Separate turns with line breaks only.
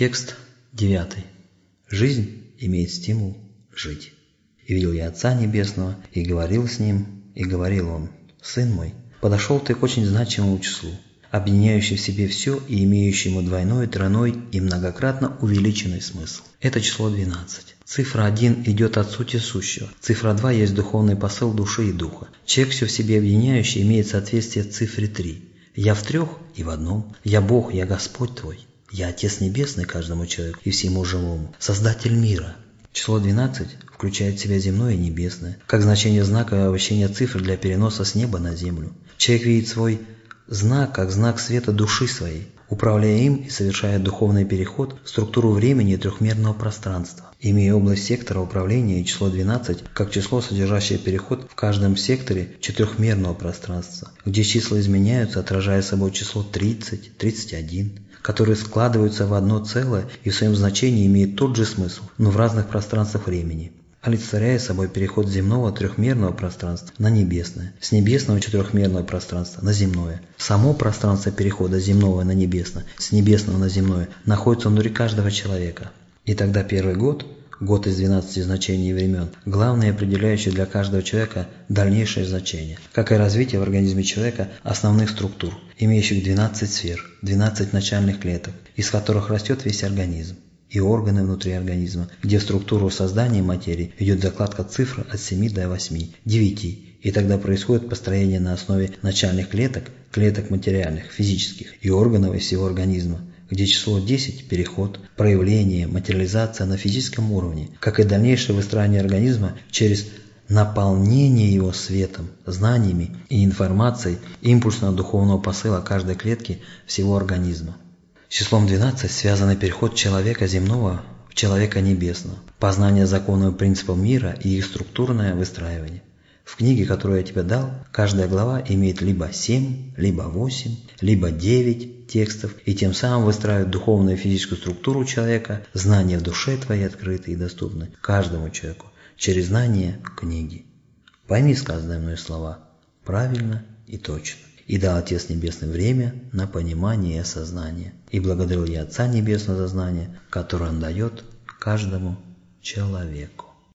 Текст 9. Жизнь имеет стимул жить. «И видел я Отца Небесного, и говорил с Ним, и говорил Он, Сын мой, подошел ты к очень значимому числу, объединяющий в себе все и имеющему двойной, тройной и многократно увеличенный смысл. Это число 12. Цифра 1 идет от сути сущего. Цифра 2 есть духовный посыл души и духа. Человек все в себе объединяющий имеет соответствие цифре 3. Я в трех и в одном. Я Бог, я Господь твой. Я Отец Небесный каждому человеку и всему живому, Создатель мира. Число 12 включает в себя земное и небесное, как значение знака обращения цифр для переноса с неба на землю. Человек видит свой знак как знак света души своей, управляя им и совершая духовный переход в структуру времени трехмерного пространства, имея область сектора управления и число 12 как число, содержащее переход в каждом секторе четырехмерного пространства, где числа изменяются, отражая собой число 30, 31, которые складываются в одно целое и в своем значении имеют тот же смысл, но в разных пространствах времени олицетворяя собой переход земного трехмерного пространства на небесное, с небесного четырехмерного пространства на земное. Само пространство перехода земного на небесное, с небесного на земное, находится внутри каждого человека. И тогда первый год, год из 12 значений времен, главное определяющее для каждого человека дальнейшее значение, как и развитие в организме человека основных структур, имеющих 12 сфер, 12 начальных клеток, из которых растет весь организм и органы внутри организма, где в структуру создания материи идет закладка цифр от 7 до 8, 9, и тогда происходит построение на основе начальных клеток, клеток материальных, физических и органов всего организма, где число 10 – переход, проявление, материализация на физическом уровне, как и дальнейшее выстраивание организма через наполнение его светом, знаниями и информацией импульсного духовного посыла каждой клетки всего организма. Числом 12 связан переход человека земного в человека небесного, познание законов и принципов мира и их структурное выстраивание. В книге, которую я тебе дал, каждая глава имеет либо 7, либо 8, либо 9 текстов, и тем самым выстраивает духовную и физическую структуру человека, знания в душе твоей открыты и доступны каждому человеку через знание книги. Пойми сказанные мной слова правильно и точно и дал Отец Небесный время на понимание и осознание. И благодарил я Отца Небесного за знание, которое Он дает каждому человеку.